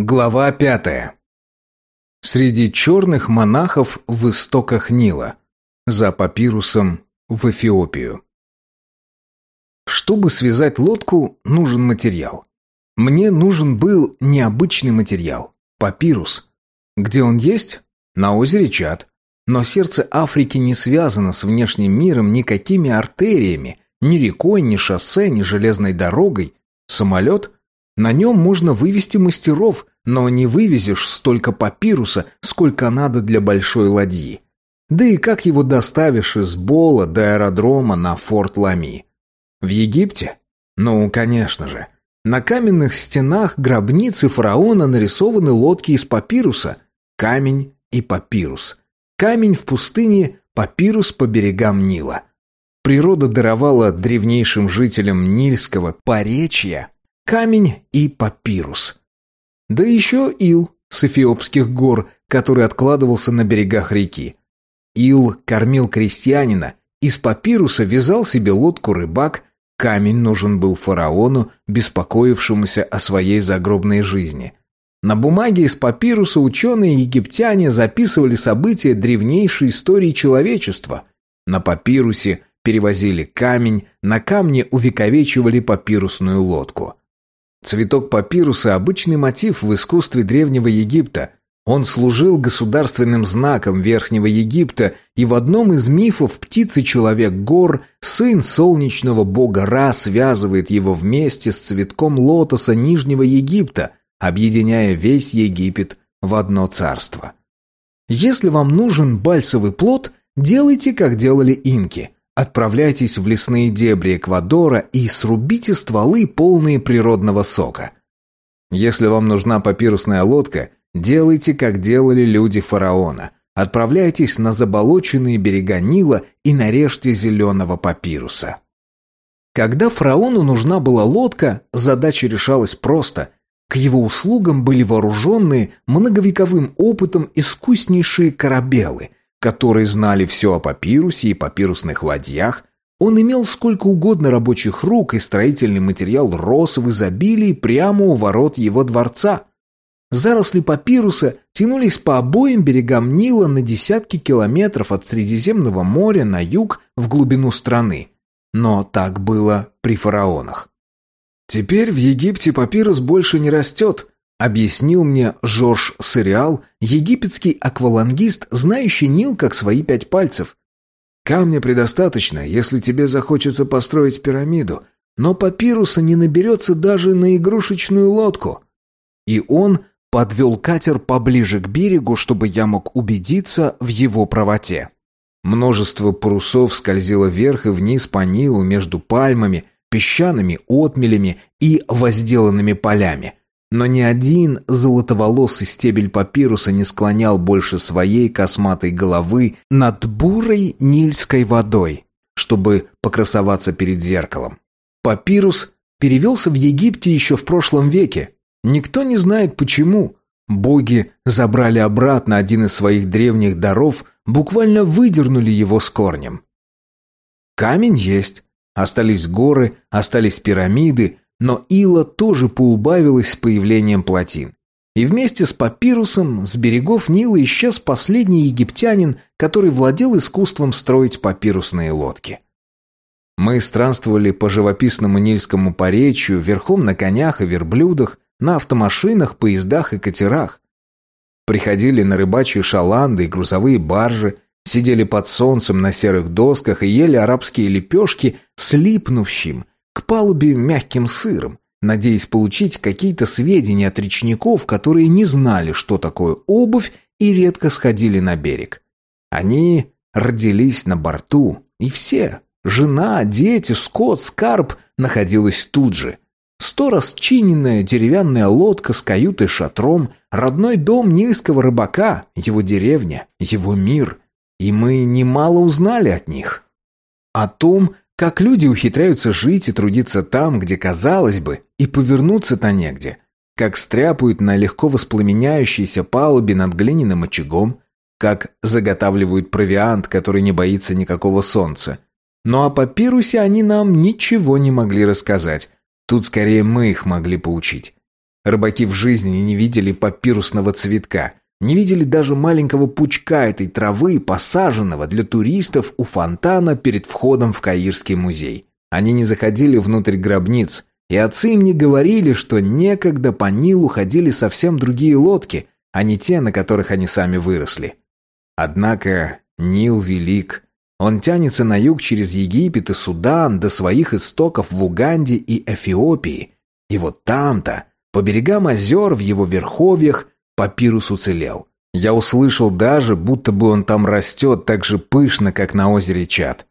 Глава пятая. Среди черных монахов в истоках Нила. За папирусом в Эфиопию. Чтобы связать лодку, нужен материал. Мне нужен был необычный материал – папирус. Где он есть? На озере Чад. Но сердце Африки не связано с внешним миром никакими артериями, ни рекой, ни шоссе, ни железной дорогой. Самолет – на нем можно вывести мастеров, но не вывезешь столько папируса, сколько надо для большой ладьи. Да и как его доставишь из Бола до аэродрома на Форт Лами? В Египте? Ну, конечно же. На каменных стенах гробницы фараона нарисованы лодки из папируса. Камень и папирус. Камень в пустыне, папирус по берегам Нила. Природа даровала древнейшим жителям Нильского поречья камень и папирус. Да еще ил с эфиопских гор, который откладывался на берегах реки. Ил кормил крестьянина, из папируса вязал себе лодку рыбак, камень нужен был фараону, беспокоившемуся о своей загробной жизни. На бумаге из папируса ученые-египтяне записывали события древнейшей истории человечества. На папирусе перевозили камень, на камне увековечивали папирусную лодку. Цветок папируса – обычный мотив в искусстве Древнего Египта. Он служил государственным знаком Верхнего Египта, и в одном из мифов птицы-человек-гор сын солнечного бога Ра связывает его вместе с цветком лотоса Нижнего Египта, объединяя весь Египет в одно царство. Если вам нужен бальсовый плод, делайте, как делали инки – Отправляйтесь в лесные дебри Эквадора и срубите стволы, полные природного сока. Если вам нужна папирусная лодка, делайте, как делали люди фараона. Отправляйтесь на заболоченные берега Нила и нарежьте зеленого папируса. Когда фараону нужна была лодка, задача решалась просто. К его услугам были вооруженные многовековым опытом искуснейшие корабелы – которые знали все о папирусе и папирусных ладьях, он имел сколько угодно рабочих рук, и строительный материал рос в изобилии прямо у ворот его дворца. Заросли папируса тянулись по обоим берегам Нила на десятки километров от Средиземного моря на юг в глубину страны. Но так было при фараонах. Теперь в Египте папирус больше не растет, Объяснил мне Жорж Сериал, египетский аквалангист, знающий Нил как свои пять пальцев. Камня предостаточно, если тебе захочется построить пирамиду, но папируса не наберется даже на игрушечную лодку. И он подвел катер поближе к берегу, чтобы я мог убедиться в его правоте. Множество парусов скользило вверх и вниз по Нилу между пальмами, песчаными отмелями и возделанными полями. Но ни один золотоволосый стебель папируса не склонял больше своей косматой головы над бурой нильской водой, чтобы покрасоваться перед зеркалом. Папирус перевелся в Египте еще в прошлом веке. Никто не знает почему. Боги забрали обратно один из своих древних даров, буквально выдернули его с корнем. Камень есть, остались горы, остались пирамиды, но ила тоже поубавилась с появлением плотин. И вместе с папирусом с берегов Нила исчез последний египтянин, который владел искусством строить папирусные лодки. Мы странствовали по живописному Нильскому поречью верхом на конях и верблюдах, на автомашинах, поездах и катерах. Приходили на рыбачьи шаланды и грузовые баржи, сидели под солнцем на серых досках и ели арабские лепешки с липнувшим, к палубе мягким сыром, надеясь получить какие-то сведения от речников, которые не знали, что такое обувь и редко сходили на берег. Они родились на борту, и все – жена, дети, скот, скарб – находилась тут же. Сто расчиненная деревянная лодка с каютой шатром, родной дом нильского рыбака, его деревня, его мир. И мы немало узнали от них. О том, как люди ухитряются жить и трудиться там, где, казалось бы, и повернуться-то негде. Как стряпают на легко воспламеняющейся палубе над глиняным очагом. Как заготавливают провиант, который не боится никакого солнца. Но о папирусе они нам ничего не могли рассказать. Тут скорее мы их могли поучить. Рыбаки в жизни не видели папирусного цветка, не видели даже маленького пучка этой травы, посаженного для туристов у фонтана перед входом в Каирский музей. Они не заходили внутрь гробниц, и отцы им не говорили, что некогда по Нилу ходили совсем другие лодки, а не те, на которых они сами выросли. Однако Нил велик. Он тянется на юг через Египет и Судан до своих истоков в Уганде и Эфиопии. И вот там-то, по берегам озер в его верховьях, папирус уцелел. Я услышал даже, будто бы он там растет так же пышно, как на озере Чад.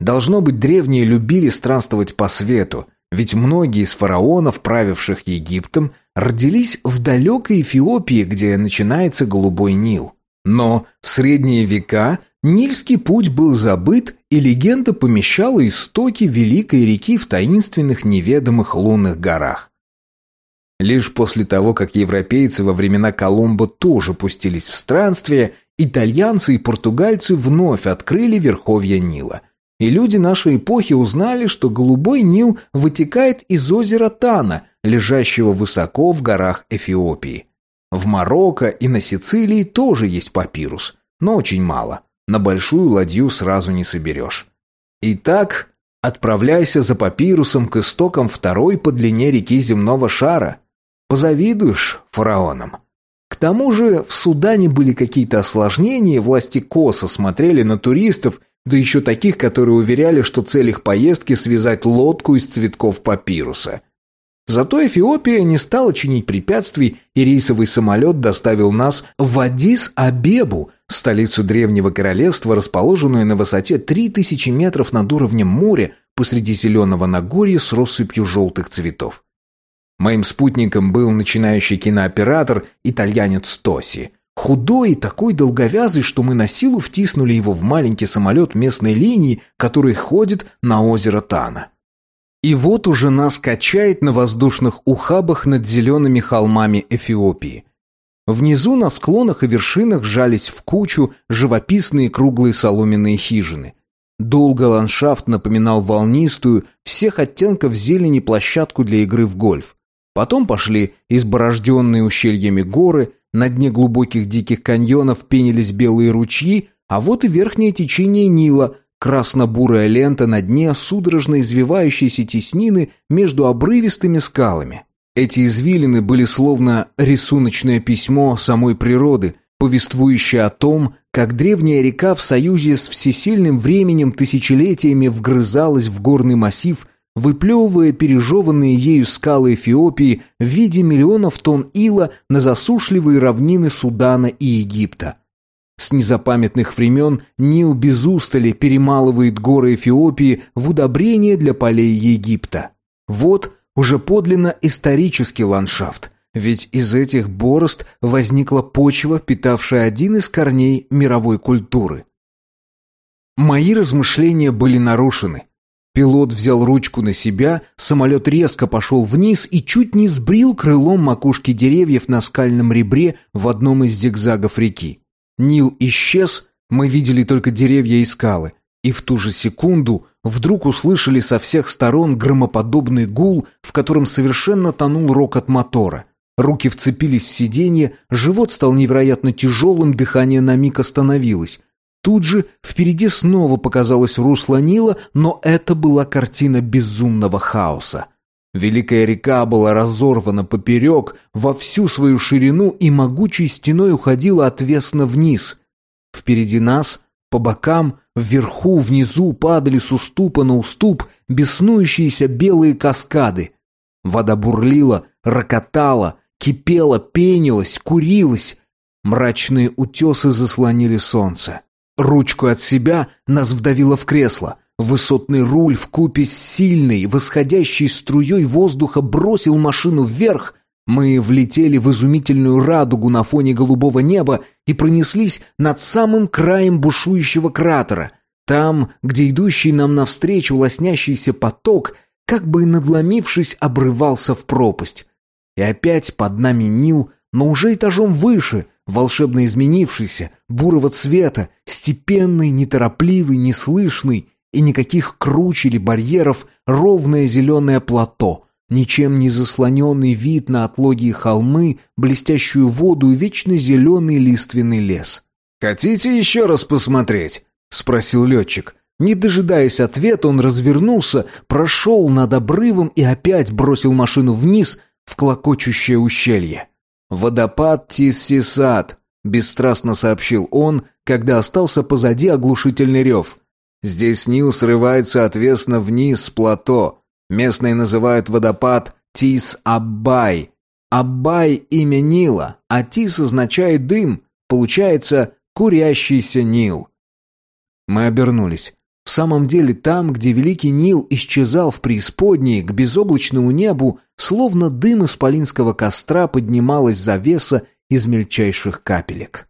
Должно быть, древние любили странствовать по свету, ведь многие из фараонов, правивших Египтом, родились в далекой Эфиопии, где начинается Голубой Нил. Но в средние века Нильский путь был забыт, и легенда помещала истоки Великой реки в таинственных неведомых лунных горах. Лишь после того, как европейцы во времена Колумба тоже пустились в странствие, итальянцы и португальцы вновь открыли верховья Нила – и люди нашей эпохи узнали, что Голубой Нил вытекает из озера Тана, лежащего высоко в горах Эфиопии. В Марокко и на Сицилии тоже есть папирус, но очень мало. На большую ладью сразу не соберешь. Итак, отправляйся за папирусом к истокам второй по длине реки земного шара. Позавидуешь фараонам. К тому же в Судане были какие-то осложнения, власти косо смотрели на туристов да еще таких, которые уверяли, что цель их поездки – связать лодку из цветков папируса. Зато Эфиопия не стала чинить препятствий, и рейсовый самолет доставил нас в Адис-Абебу, столицу древнего королевства, расположенную на высоте 3000 метров над уровнем моря посреди зеленого Нагорья с россыпью желтых цветов. Моим спутником был начинающий кинооператор, итальянец Тоси. Худой и такой долговязый, что мы на силу втиснули его в маленький самолет местной линии, который ходит на озеро Тана. И вот уже нас качает на воздушных ухабах над зелеными холмами Эфиопии. Внизу на склонах и вершинах жались в кучу живописные круглые соломенные хижины. Долго ландшафт напоминал волнистую, всех оттенков зелени площадку для игры в гольф. Потом пошли изборожденные ущельями горы, на дне глубоких диких каньонов пенились белые ручьи, а вот и верхнее течение Нила, красно-бурая лента на дне судорожно извивающейся теснины между обрывистыми скалами. Эти извилины были словно рисуночное письмо самой природы, повествующее о том, как древняя река в союзе с всесильным временем тысячелетиями вгрызалась в горный массив выплевывая пережеванные ею скалы Эфиопии в виде миллионов тонн ила на засушливые равнины Судана и Египта. С незапамятных времен Нил без устали перемалывает горы Эфиопии в удобрение для полей Египта. Вот уже подлинно исторический ландшафт, ведь из этих борозд возникла почва, питавшая один из корней мировой культуры. Мои размышления были нарушены – Пилот взял ручку на себя, самолет резко пошел вниз и чуть не сбрил крылом макушки деревьев на скальном ребре в одном из зигзагов реки. Нил исчез, мы видели только деревья и скалы, и в ту же секунду вдруг услышали со всех сторон громоподобный гул, в котором совершенно тонул рокот мотора. Руки вцепились в сиденье, живот стал невероятно тяжелым, дыхание на миг остановилось. Тут же впереди снова показалось русло Нила, но это была картина безумного хаоса. Великая река была разорвана поперек во всю свою ширину и могучей стеной уходила отвесно вниз. Впереди нас, по бокам, вверху, внизу падали с уступа на уступ беснующиеся белые каскады. Вода бурлила, рокотала, кипела, пенилась, курилась. Мрачные утесы заслонили солнце. Ручку от себя нас вдавило в кресло. Высотный руль в купе с сильной, восходящей струей воздуха бросил машину вверх. Мы влетели в изумительную радугу на фоне голубого неба и пронеслись над самым краем бушующего кратера. Там, где идущий нам навстречу лоснящийся поток, как бы надломившись, обрывался в пропасть. И опять под нами Нил, но уже этажом выше — волшебно изменившийся, бурого цвета, степенный, неторопливый, неслышный, и никаких круч или барьеров, ровное зеленое плато, ничем не заслоненный вид на отлогие холмы, блестящую воду и вечно зеленый лиственный лес. «Хотите еще раз посмотреть?» — спросил летчик. Не дожидаясь ответа, он развернулся, прошел над обрывом и опять бросил машину вниз в клокочущее ущелье. «Водопад Тиссисат», — бесстрастно сообщил он, когда остался позади оглушительный рев. «Здесь Нил срывается отвесно вниз с плато. Местные называют водопад Тис-Аббай. Аббай — имя Нила, а Тис означает дым. Получается «курящийся Нил». Мы обернулись. В самом деле там, где Великий Нил исчезал в преисподней, к безоблачному небу, словно дым исполинского костра поднималась завеса из мельчайших капелек.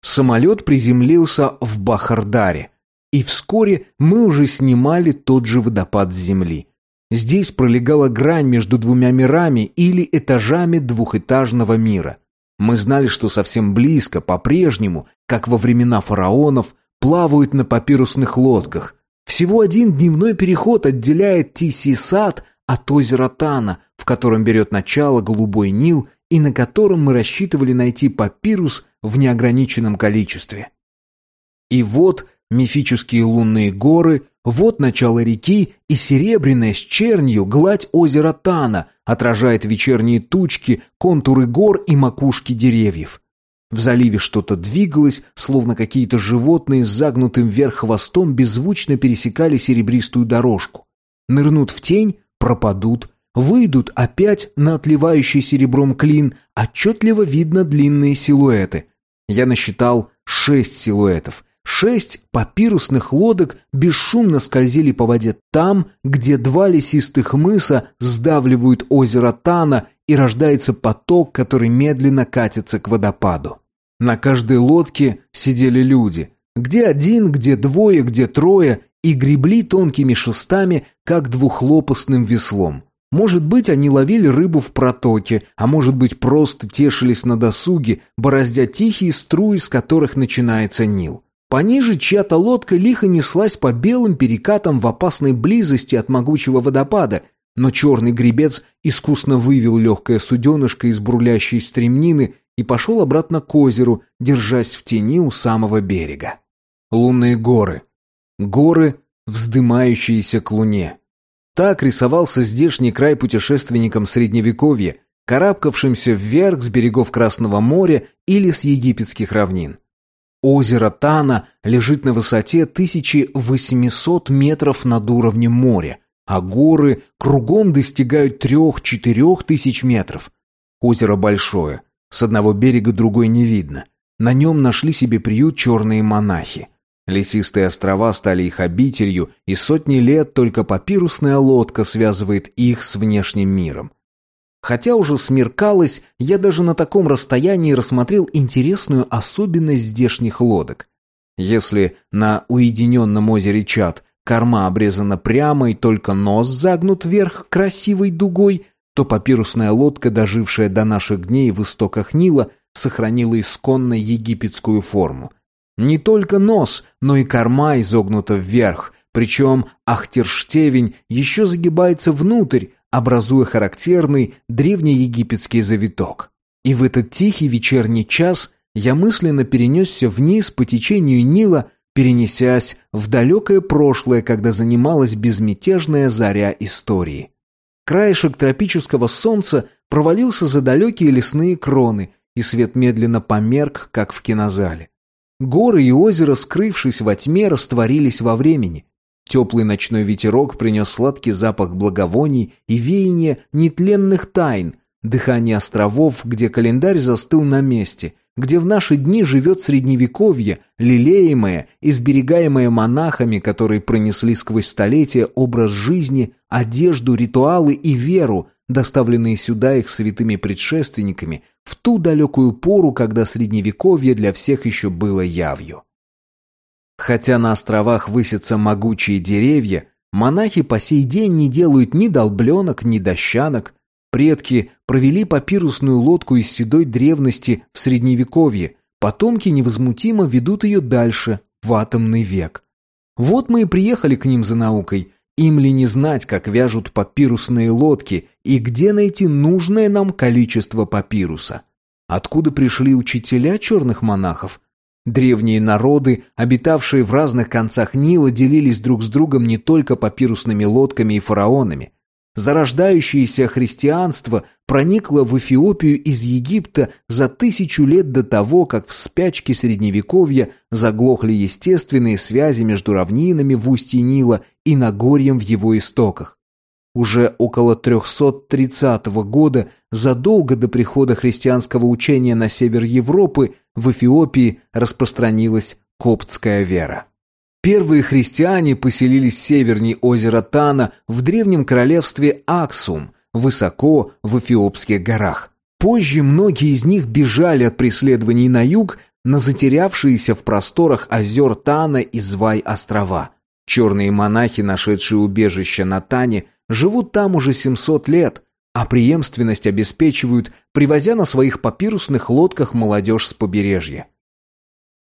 Самолет приземлился в Бахардаре, и вскоре мы уже снимали тот же водопад с земли. Здесь пролегала грань между двумя мирами или этажами двухэтажного мира. Мы знали, что совсем близко, по-прежнему, как во времена фараонов, плавают на папирусных лодках. Всего один дневной переход отделяет Тиси-Сад от озера Тана, в котором берет начало Голубой Нил и на котором мы рассчитывали найти папирус в неограниченном количестве. И вот мифические лунные горы, вот начало реки и серебряная с чернью гладь озера Тана отражает вечерние тучки, контуры гор и макушки деревьев. В заливе что-то двигалось, словно какие-то животные с загнутым вверх хвостом беззвучно пересекали серебристую дорожку. Нырнут в тень, пропадут, выйдут опять на отливающий серебром клин, отчетливо видно длинные силуэты. Я насчитал шесть силуэтов. Шесть папирусных лодок бесшумно скользили по воде там, где два лесистых мыса сдавливают озеро Тана и рождается поток, который медленно катится к водопаду. На каждой лодке сидели люди. Где один, где двое, где трое, и гребли тонкими шестами, как двухлопастным веслом. Может быть, они ловили рыбу в протоке, а может быть, просто тешились на досуге, бороздя тихие струи, с которых начинается Нил. Пониже чья-то лодка лихо неслась по белым перекатам в опасной близости от могучего водопада, но черный гребец искусно вывел легкое суденышко из брулящей стремнины и пошел обратно к озеру, держась в тени у самого берега. Лунные горы. Горы, вздымающиеся к луне. Так рисовался здешний край путешественникам Средневековья, карабкавшимся вверх с берегов Красного моря или с египетских равнин. Озеро Тана лежит на высоте 1800 метров над уровнем моря, а горы кругом достигают 3-4 тысяч метров. Озеро большое, с одного берега другой не видно. На нем нашли себе приют черные монахи. Лесистые острова стали их обителью, и сотни лет только папирусная лодка связывает их с внешним миром. Хотя уже смеркалось, я даже на таком расстоянии рассмотрел интересную особенность здешних лодок. Если на уединенном озере Чад корма обрезана прямо и только нос загнут вверх красивой дугой, то папирусная лодка, дожившая до наших дней в истоках Нила, сохранила исконно египетскую форму. Не только нос, но и корма изогнута вверх, причем ахтерштевень еще загибается внутрь, образуя характерный древнеегипетский завиток. И в этот тихий вечерний час я мысленно перенесся вниз по течению Нила, перенесясь в далекое прошлое, когда занималась безмятежная заря истории. Краешек тропического солнца провалился за далекие лесные кроны, и свет медленно померк, как в кинозале. Горы и озеро, скрывшись во тьме, растворились во времени. Теплый ночной ветерок принес сладкий запах благовоний и веяние нетленных тайн, дыхание островов, где календарь застыл на месте, где в наши дни живет средневековье, лелеемое и сберегаемое монахами, которые пронесли сквозь столетия образ жизни, одежду, ритуалы и веру, доставленные сюда их святыми предшественниками в ту далекую пору, когда средневековье для всех еще было явью. Хотя на островах высятся могучие деревья, монахи по сей день не делают ни долбленок, ни дощанок, Предки провели папирусную лодку из седой древности в Средневековье, потомки невозмутимо ведут ее дальше, в атомный век. Вот мы и приехали к ним за наукой, Им ли не знать, как вяжут папирусные лодки и где найти нужное нам количество папируса? Откуда пришли учителя черных монахов? Древние народы, обитавшие в разных концах Нила, делились друг с другом не только папирусными лодками и фараонами. Зарождающееся христианство проникло в Эфиопию из Египта за тысячу лет до того, как в спячке Средневековья заглохли естественные связи между равнинами в устье Нила и Нагорьем в его истоках. Уже около 330 года, задолго до прихода христианского учения на север Европы, в Эфиопии распространилась коптская вера. Первые христиане поселились севернее озера Тана в древнем королевстве Аксум, высоко в Эфиопских горах. Позже многие из них бежали от преследований на юг на затерявшиеся в просторах озер Тана и Звай острова. Черные монахи, нашедшие убежище на Тане, живут там уже 700 лет, а преемственность обеспечивают, привозя на своих папирусных лодках молодежь с побережья.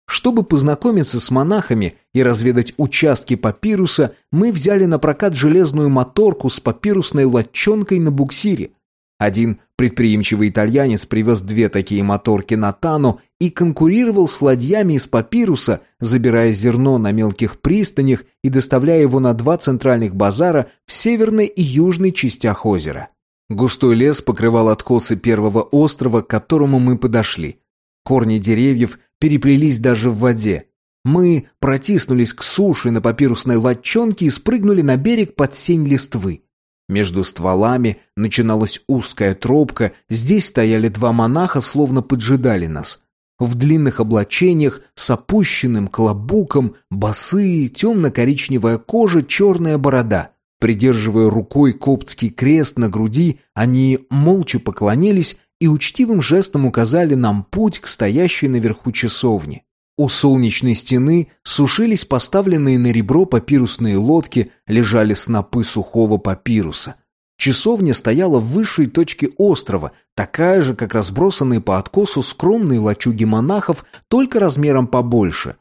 Чтобы познакомиться с монахами и разведать участки папируса, мы взяли на прокат железную моторку с папирусной лодчонкой на буксире. Один предприимчивый итальянец привез две такие моторки на Тану и конкурировал с ладьями из папируса, забирая зерно на мелких пристанях и доставляя его на два центральных базара в северной и южной частях озера. Густой лес покрывал откосы первого острова, к которому мы подошли. Корни деревьев переплелись даже в воде. Мы протиснулись к суше на папирусной лодчонке и спрыгнули на берег под сень листвы. Между стволами начиналась узкая тропка, здесь стояли два монаха, словно поджидали нас. В длинных облачениях с опущенным клобуком, босые, темно-коричневая кожа, черная борода. Придерживая рукой коптский крест на груди, они молча поклонились и учтивым жестом указали нам путь к стоящей наверху часовне. У солнечной стены сушились поставленные на ребро папирусные лодки, лежали снопы сухого папируса. Часовня стояла в высшей точке острова, такая же, как разбросанные по откосу скромные лачуги монахов, только размером побольше.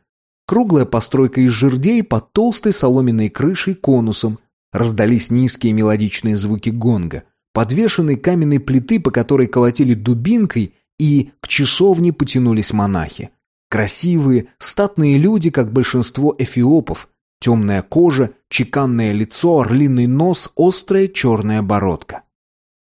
Круглая постройка из жердей под толстой соломенной крышей конусом. Раздались низкие мелодичные звуки гонга. Подвешенной каменной плиты, по которой колотили дубинкой, и к часовне потянулись монахи. Красивые, статные люди, как большинство эфиопов. Темная кожа, чеканное лицо, орлиный нос, острая черная бородка.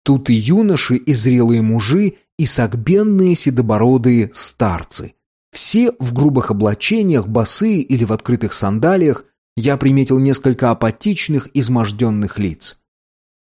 Тут и юноши, и зрелые мужи, и согбенные седобородые старцы. Все в грубых облачениях, босые или в открытых сандалиях, я приметил несколько апатичных, изможденных лиц.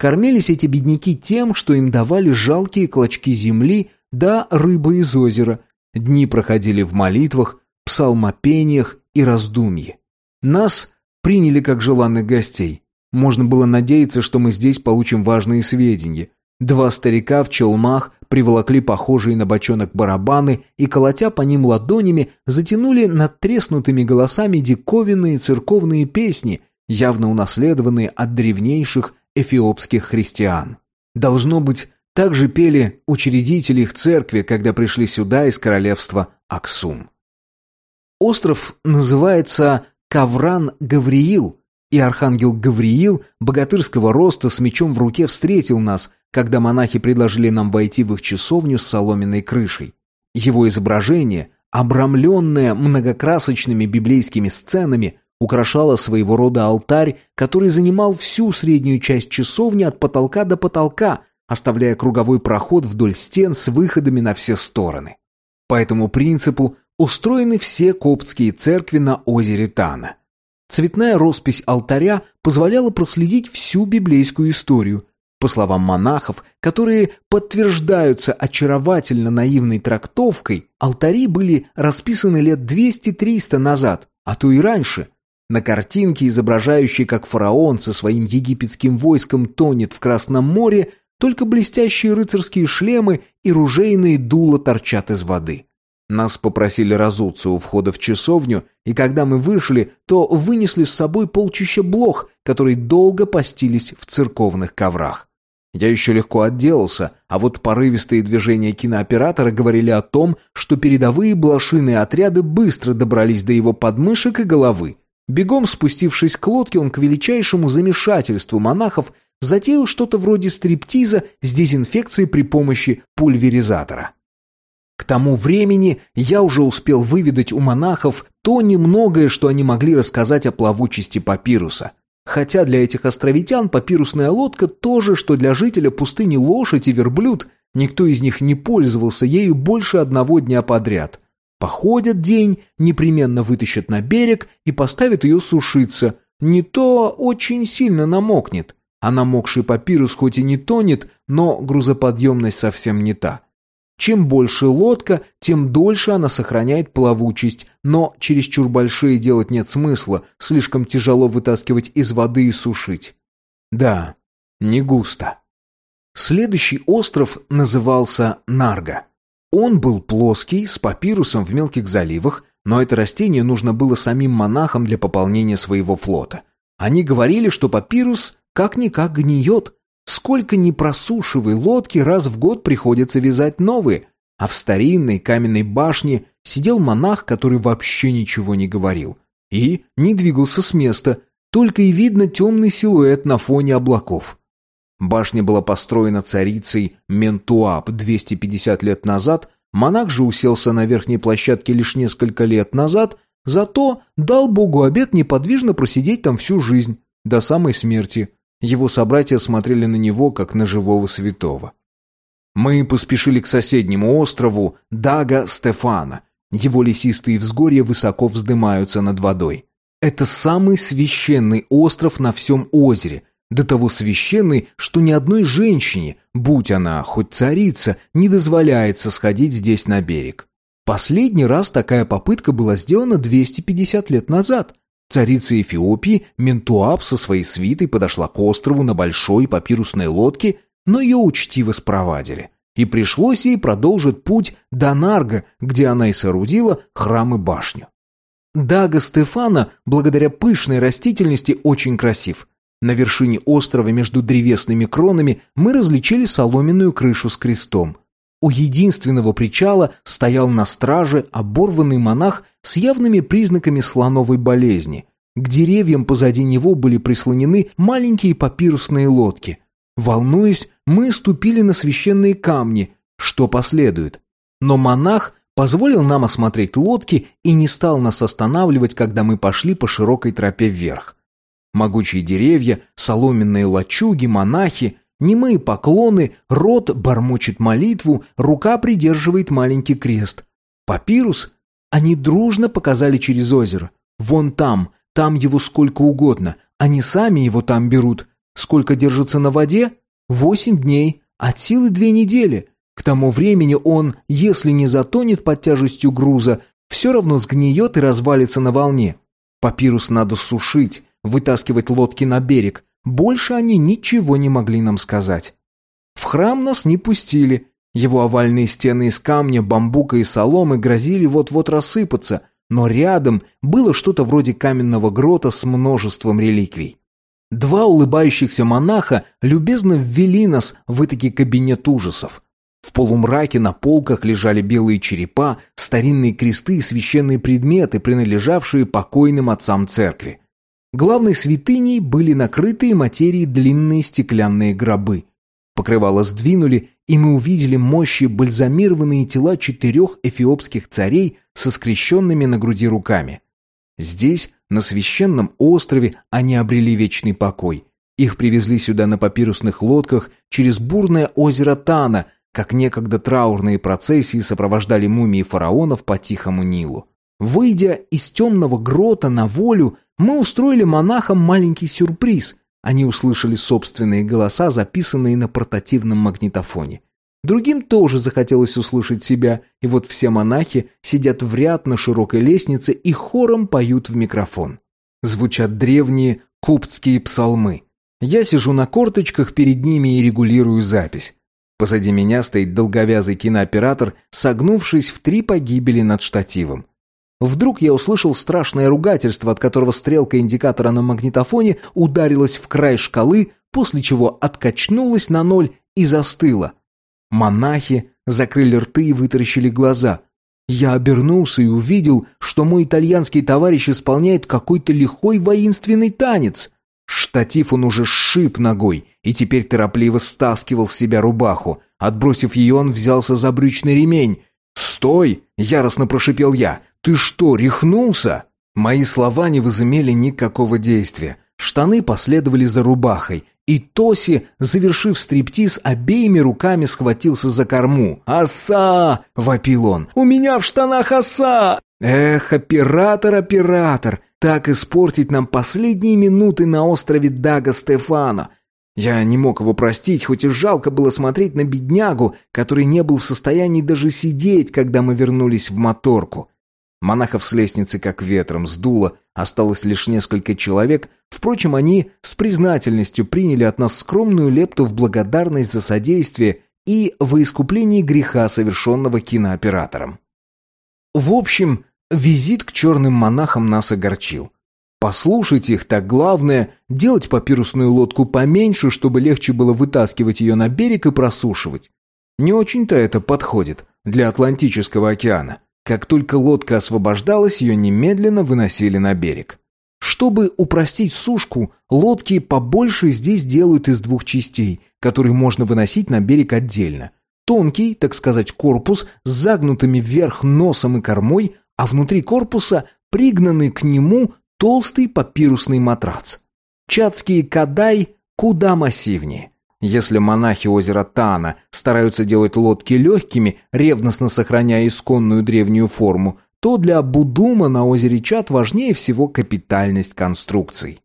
Кормились эти бедняки тем, что им давали жалкие клочки земли да рыбы из озера, Дни проходили в молитвах, псалмопениях и раздумье. Нас приняли как желанных гостей. Можно было надеяться, что мы здесь получим важные сведения. Два старика в челмах приволокли похожие на бочонок барабаны и, колотя по ним ладонями, затянули над треснутыми голосами диковинные церковные песни, явно унаследованные от древнейших эфиопских христиан. Должно быть, также пели учредители их церкви, когда пришли сюда из королевства Аксум. Остров называется Кавран-Гавриил, и архангел Гавриил, богатырского роста, с мечом в руке встретил нас, когда монахи предложили нам войти в их часовню с соломенной крышей. Его изображение, обрамленное многокрасочными библейскими сценами, украшало своего рода алтарь, который занимал всю среднюю часть часовни от потолка до потолка, оставляя круговой проход вдоль стен с выходами на все стороны. По этому принципу устроены все коптские церкви на озере Тана. Цветная роспись алтаря позволяла проследить всю библейскую историю. По словам монахов, которые подтверждаются очаровательно наивной трактовкой, алтари были расписаны лет 200-300 назад, а то и раньше. На картинке, изображающей, как фараон со своим египетским войском тонет в Красном море, только блестящие рыцарские шлемы и ружейные дула торчат из воды. Нас попросили разуться у входа в часовню, и когда мы вышли, то вынесли с собой полчища блох, которые долго постились в церковных коврах. Я еще легко отделался, а вот порывистые движения кинооператора говорили о том, что передовые блошиные отряды быстро добрались до его подмышек и головы. Бегом спустившись к лодке, он к величайшему замешательству монахов затеял что-то вроде стриптиза с дезинфекцией при помощи пульверизатора. К тому времени я уже успел выведать у монахов то немногое, что они могли рассказать о плавучести папируса. Хотя для этих островитян папирусная лодка то же, что для жителя пустыни лошадь и верблюд, никто из них не пользовался ею больше одного дня подряд. Походят день, непременно вытащат на берег и поставят ее сушиться. Не то очень сильно намокнет. А намокший папирус хоть и не тонет, но грузоподъемность совсем не та. Чем больше лодка, тем дольше она сохраняет плавучесть, но чересчур большие делать нет смысла, слишком тяжело вытаскивать из воды и сушить. Да, не густо. Следующий остров назывался Нарга. Он был плоский, с папирусом в мелких заливах, но это растение нужно было самим монахам для пополнения своего флота. Они говорили, что папирус как-никак гниет, Сколько ни просушивай лодки, раз в год приходится вязать новые. А в старинной каменной башне сидел монах, который вообще ничего не говорил. И не двигался с места, только и видно темный силуэт на фоне облаков. Башня была построена царицей Ментуап 250 лет назад, монах же уселся на верхней площадке лишь несколько лет назад, зато дал Богу обет неподвижно просидеть там всю жизнь, до самой смерти – его собратья смотрели на него, как на живого святого. Мы поспешили к соседнему острову Дага Стефана. Его лесистые взгорья высоко вздымаются над водой. Это самый священный остров на всем озере, до того священный, что ни одной женщине, будь она хоть царица, не дозволяется сходить здесь на берег. Последний раз такая попытка была сделана 250 лет назад, Царица Эфиопии Ментуап со своей свитой подошла к острову на большой папирусной лодке, но ее учтиво спровадили. И пришлось ей продолжить путь до Нарга, где она и соорудила храм и башню. Дага Стефана, благодаря пышной растительности, очень красив. На вершине острова между древесными кронами мы различили соломенную крышу с крестом. У единственного причала стоял на страже оборванный монах с явными признаками слоновой болезни. К деревьям позади него были прислонены маленькие папирусные лодки. Волнуясь, мы ступили на священные камни, что последует. Но монах позволил нам осмотреть лодки и не стал нас останавливать, когда мы пошли по широкой тропе вверх. Могучие деревья, соломенные лачуги, монахи Немые поклоны, рот бормочет молитву, рука придерживает маленький крест. Папирус они дружно показали через озеро. Вон там, там его сколько угодно. Они сами его там берут. Сколько держится на воде? Восемь дней. От силы две недели. К тому времени он, если не затонет под тяжестью груза, все равно сгниет и развалится на волне. Папирус надо сушить, вытаскивать лодки на берег, больше они ничего не могли нам сказать. В храм нас не пустили. Его овальные стены из камня, бамбука и соломы грозили вот-вот рассыпаться, но рядом было что-то вроде каменного грота с множеством реликвий. Два улыбающихся монаха любезно ввели нас в этакий кабинет ужасов. В полумраке на полках лежали белые черепа, старинные кресты и священные предметы, принадлежавшие покойным отцам церкви. Главной святыней были накрытые материей длинные стеклянные гробы. Покрывало сдвинули, и мы увидели мощи бальзамированные тела четырех эфиопских царей со скрещенными на груди руками. Здесь, на священном острове, они обрели вечный покой. Их привезли сюда на папирусных лодках через бурное озеро Тана, как некогда траурные процессии сопровождали мумии фараонов по Тихому Нилу. Выйдя из темного грота на волю, мы устроили монахам маленький сюрприз. Они услышали собственные голоса, записанные на портативном магнитофоне. Другим тоже захотелось услышать себя, и вот все монахи сидят в ряд на широкой лестнице и хором поют в микрофон. Звучат древние куптские псалмы. Я сижу на корточках перед ними и регулирую запись. Позади меня стоит долговязый кинооператор, согнувшись в три погибели над штативом. Вдруг я услышал страшное ругательство, от которого стрелка индикатора на магнитофоне ударилась в край шкалы, после чего откачнулась на ноль и застыла. Монахи закрыли рты и вытаращили глаза. Я обернулся и увидел, что мой итальянский товарищ исполняет какой-то лихой воинственный танец. Штатив он уже сшиб ногой и теперь торопливо стаскивал с себя рубаху. Отбросив ее, он взялся за брючный ремень. «Стой!» — яростно прошипел я. «Ты что, рехнулся?» Мои слова не возымели никакого действия. Штаны последовали за рубахой, и Тоси, завершив стриптиз, обеими руками схватился за корму. «Оса!» — вопил он. «У меня в штанах оса!» «Эх, оператор, оператор! Так испортить нам последние минуты на острове Дага Стефано!» Я не мог его простить, хоть и жалко было смотреть на беднягу, который не был в состоянии даже сидеть, когда мы вернулись в моторку. Монахов с лестницы как ветром сдуло, осталось лишь несколько человек, впрочем, они с признательностью приняли от нас скромную лепту в благодарность за содействие и во искуплении греха, совершенного кинооператором. В общем, визит к черным монахам нас огорчил. Послушать их, так главное, делать папирусную лодку поменьше, чтобы легче было вытаскивать ее на берег и просушивать. Не очень-то это подходит для Атлантического океана. Как только лодка освобождалась, ее немедленно выносили на берег. Чтобы упростить сушку, лодки побольше здесь делают из двух частей, которые можно выносить на берег отдельно. Тонкий, так сказать, корпус с загнутыми вверх носом и кормой, а внутри корпуса пригнанный к нему толстый папирусный матрац. Чатские кадай куда массивнее. Если монахи озера Тана стараются делать лодки легкими, ревностно сохраняя исконную древнюю форму, то для Будума на озере Чат важнее всего капитальность конструкций.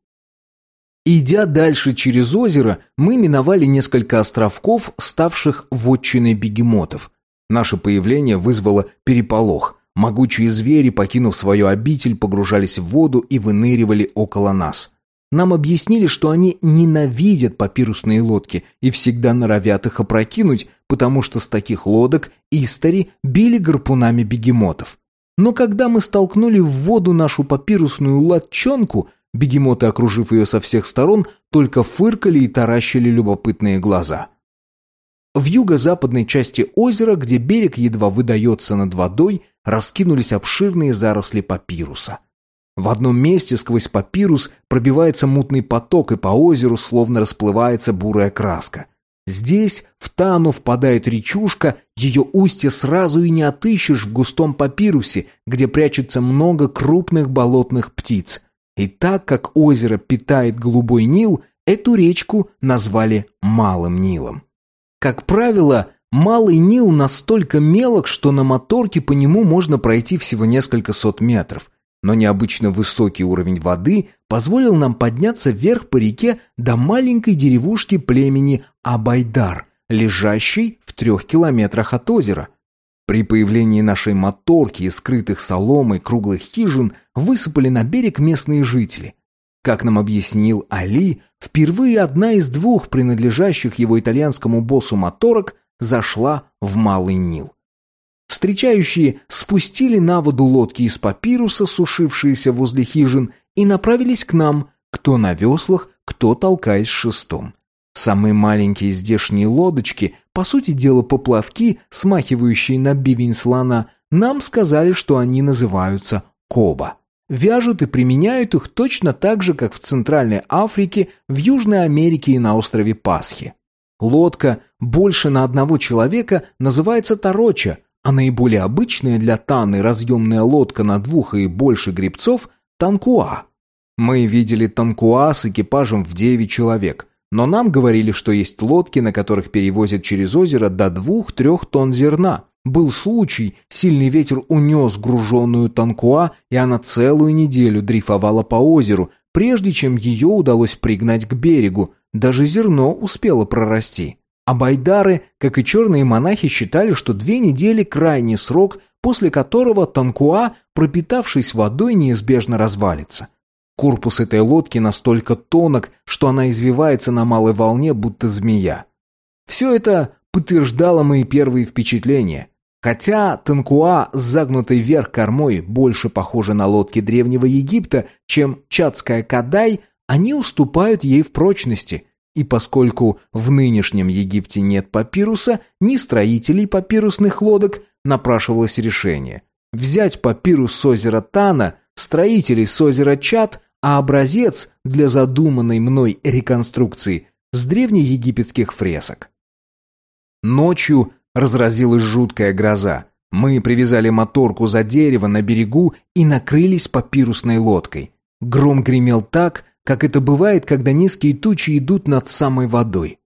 Идя дальше через озеро, мы миновали несколько островков, ставших вотчиной бегемотов. Наше появление вызвало переполох. Могучие звери, покинув свою обитель, погружались в воду и выныривали около нас. Нам объяснили, что они ненавидят папирусные лодки и всегда норовят их опрокинуть, потому что с таких лодок истори били гарпунами бегемотов. Но когда мы столкнули в воду нашу папирусную лодчонку, бегемоты, окружив ее со всех сторон, только фыркали и таращили любопытные глаза. В юго-западной части озера, где берег едва выдается над водой, раскинулись обширные заросли папируса. В одном месте сквозь папирус пробивается мутный поток, и по озеру словно расплывается бурая краска. Здесь в Тану впадает речушка, ее устье сразу и не отыщешь в густом папирусе, где прячется много крупных болотных птиц. И так как озеро питает голубой Нил, эту речку назвали Малым Нилом. Как правило, Малый Нил настолько мелок, что на моторке по нему можно пройти всего несколько сот метров – но необычно высокий уровень воды позволил нам подняться вверх по реке до маленькой деревушки племени Абайдар, лежащей в трех километрах от озера. При появлении нашей моторки и скрытых соломой круглых хижин высыпали на берег местные жители. Как нам объяснил Али, впервые одна из двух принадлежащих его итальянскому боссу моторок зашла в Малый Нил. Встречающие спустили на воду лодки из папируса, сушившиеся возле хижин, и направились к нам, кто на веслах, кто толкаясь шестом. Самые маленькие здешние лодочки, по сути дела поплавки, смахивающие на бивень слона, нам сказали, что они называются коба. Вяжут и применяют их точно так же, как в Центральной Африке, в Южной Америке и на острове Пасхи. Лодка больше на одного человека называется тароча, а наиболее обычная для Таны разъемная лодка на двух и больше гребцов – танкуа. Мы видели танкуа с экипажем в девять человек, но нам говорили, что есть лодки, на которых перевозят через озеро до двух-трех тонн зерна. Был случай, сильный ветер унес груженную танкуа, и она целую неделю дрейфовала по озеру, прежде чем ее удалось пригнать к берегу, даже зерно успело прорасти. А байдары, как и черные монахи, считали, что две недели – крайний срок, после которого Танкуа, пропитавшись водой, неизбежно развалится. Корпус этой лодки настолько тонок, что она извивается на малой волне, будто змея. Все это подтверждало мои первые впечатления. Хотя Танкуа с загнутой вверх кормой больше похожа на лодки Древнего Египта, чем Чадская Кадай, они уступают ей в прочности – и поскольку в нынешнем Египте нет папируса, ни строителей папирусных лодок, напрашивалось решение. Взять папирус с озера Тана, строителей с озера Чат, а образец для задуманной мной реконструкции с древнеегипетских фресок. Ночью разразилась жуткая гроза. Мы привязали моторку за дерево на берегу и накрылись папирусной лодкой. Гром гремел так, как это бывает, когда низкие тучи идут над самой водой.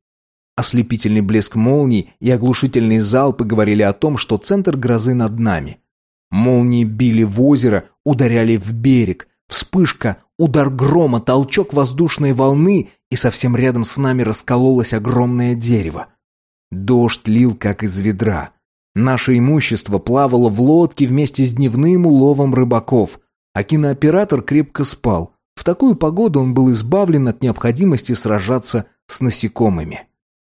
Ослепительный блеск молний и оглушительные залпы говорили о том, что центр грозы над нами. Молнии били в озеро, ударяли в берег. Вспышка, удар грома, толчок воздушной волны, и совсем рядом с нами раскололось огромное дерево. Дождь лил, как из ведра. Наше имущество плавало в лодке вместе с дневным уловом рыбаков, а кинооператор крепко спал. В такую погоду он был избавлен от необходимости сражаться с насекомыми.